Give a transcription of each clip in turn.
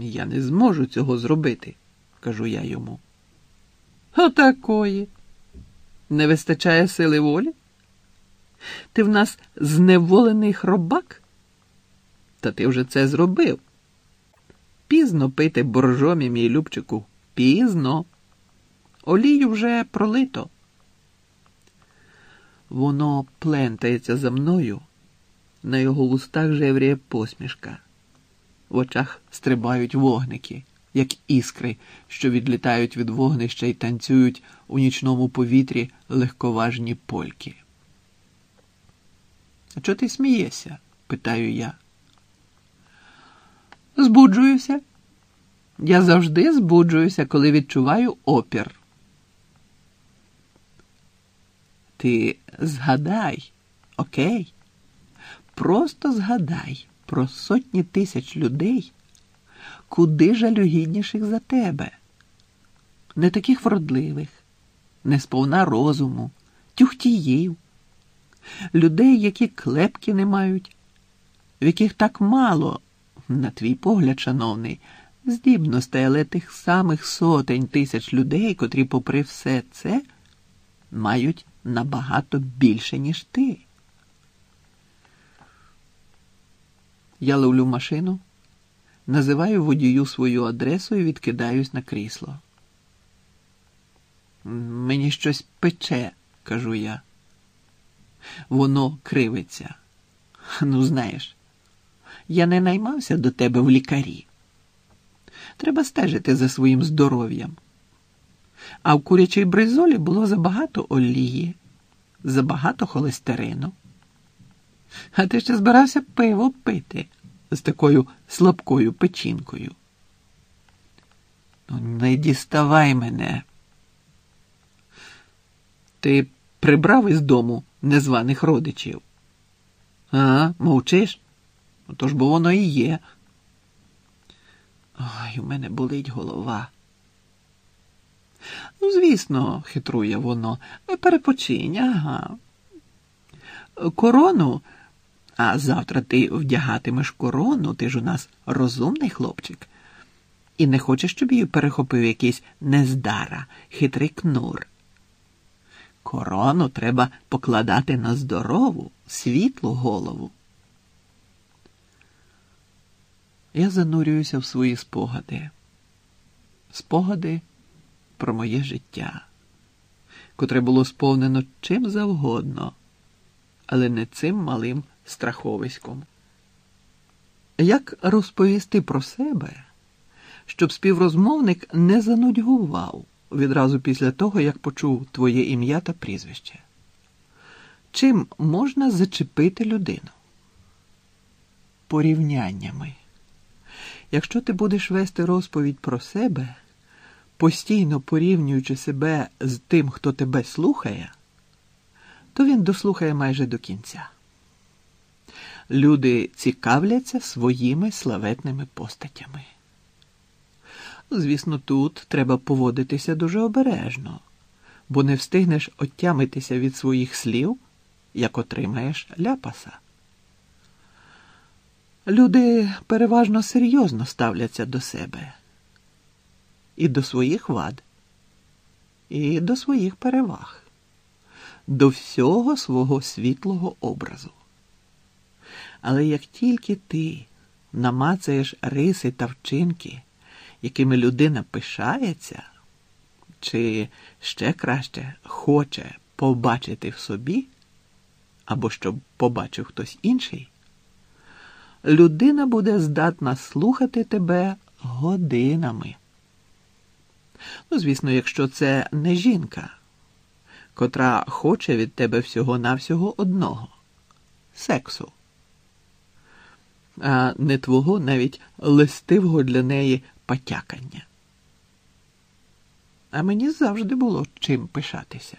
Я не зможу цього зробити, кажу я йому. Отакої. Не вистачає сили волі? Ти в нас зневолений хробак? Та ти вже це зробив. Пізно пити боржомі, мій любчику, пізно. Олію вже пролито. Воно плентається за мною, на його вустах жевріє посмішка. В очах стрибають вогники, як іскри, що відлітають від вогнища і танцюють у нічному повітрі легковажні польки. А чого ти смієшся? питаю я. Збуджуюся. Я завжди збуджуюся, коли відчуваю опір. Ти згадай, окей? Просто згадай про сотні тисяч людей, куди жалюгідніших за тебе, не таких вродливих, не сповна розуму, тюхтіїв, людей, які клепки не мають, в яких так мало, на твій погляд, шановний, здібностей, але тих самих сотень тисяч людей, котрі, попри все це, мають набагато більше, ніж ти. Я ловлю машину, називаю водію свою адресу і відкидаюсь на крісло. Мені щось пече, кажу я. Воно кривиться. Ну, знаєш, я не наймався до тебе в лікарі. Треба стежити за своїм здоров'ям. А в курячій бризолі було забагато олії, забагато холестерину. А ти ще збирався пиво пити з такою слабкою печінкою. Ну, не діставай мене. Ти прибрав із дому незваних родичів? А, мовчиш? Тож бо воно і є. Ой, у мене болить голова. Ну, звісно, хитрує воно, перепочинь, ага. Корону, а завтра ти вдягатимеш корону, ти ж у нас розумний хлопчик. І не хочеш, щоб її перехопив якийсь нездара, хитрий кнур. Корону треба покладати на здорову, світлу голову. Я занурююся в свої спогади. Спогади про моє життя, котре було сповнено чим завгодно, але не цим малим страховиськом. Як розповісти про себе, щоб співрозмовник не занудьгував відразу після того, як почув твоє ім'я та прізвище? Чим можна зачепити людину? Порівняннями. Якщо ти будеш вести розповідь про себе, постійно порівнюючи себе з тим, хто тебе слухає, то він дослухає майже до кінця. Люди цікавляться своїми славетними постатями. Звісно, тут треба поводитися дуже обережно, бо не встигнеш оттямитися від своїх слів, як отримаєш ляпаса. Люди переважно серйозно ставляться до себе і до своїх вад, і до своїх переваг, до всього свого світлого образу. Але як тільки ти намацаєш риси та вчинки, якими людина пишається, чи ще краще хоче побачити в собі, або щоб побачив хтось інший, людина буде здатна слухати тебе годинами. Ну, звісно, якщо це не жінка, котра хоче від тебе всього-навсього одного сексу, а не твого навіть листивого для неї потякання. А мені завжди було чим пишатися.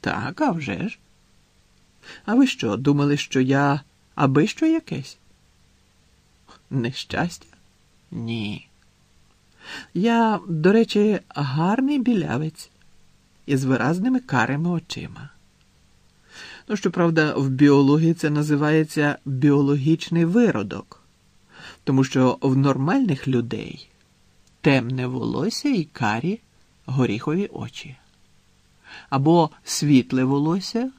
Так, а вже ж. А ви що, думали, що я аби що якесь? Нещастя? Ні. Я, до речі, гарний білявець із виразними карими очима. Ну, щоправда, в біології це називається біологічний виродок. Тому що в нормальних людей темне волосся і карі горіхові очі, або світле волосся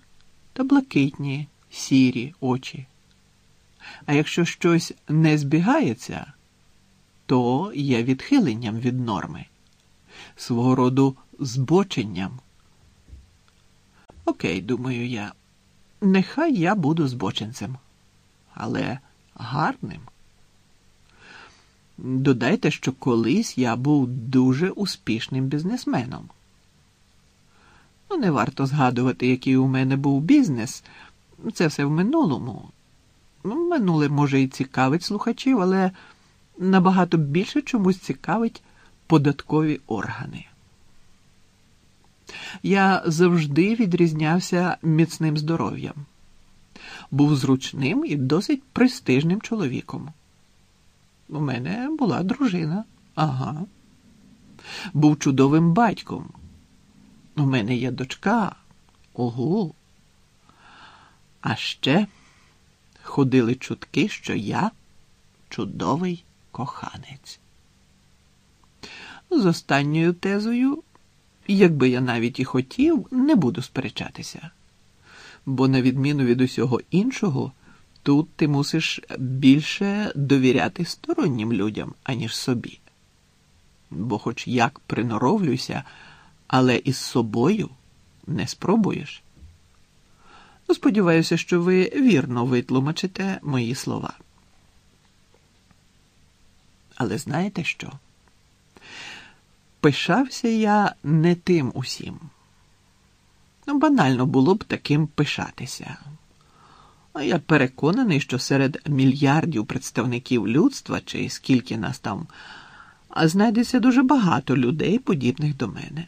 та блакитні сірі очі. А якщо щось не збігається, то є відхиленням від норми, свого роду збоченням. Окей, думаю я, нехай я буду збоченцем, але гарним. Додайте, що колись я був дуже успішним бізнесменом. Ну, не варто згадувати, який у мене був бізнес. Це все в минулому. Ну, Минуле, може, і цікавить слухачів, але набагато більше чомусь цікавить податкові органи. Я завжди відрізнявся міцним здоров'ям, був зручним і досить престижним чоловіком. У мене була дружина, ага. Був чудовим батьком. У мене є дочка. Ого. А ще ходили чутки, що я чудовий коханець. З останньою тезою, якби я навіть і хотів, не буду сперечатися. Бо, на відміну від усього іншого, тут ти мусиш більше довіряти стороннім людям, аніж собі. Бо, хоч як приноровлюйся, але із собою не спробуєш. Ну, сподіваюся, що ви вірно витлумачите мої слова. Але знаєте що? Пишався я не тим усім. Ну, банально було б таким пишатися. А я переконаний, що серед мільярдів представників людства, чи скільки нас там, знайдеться дуже багато людей, подібних до мене.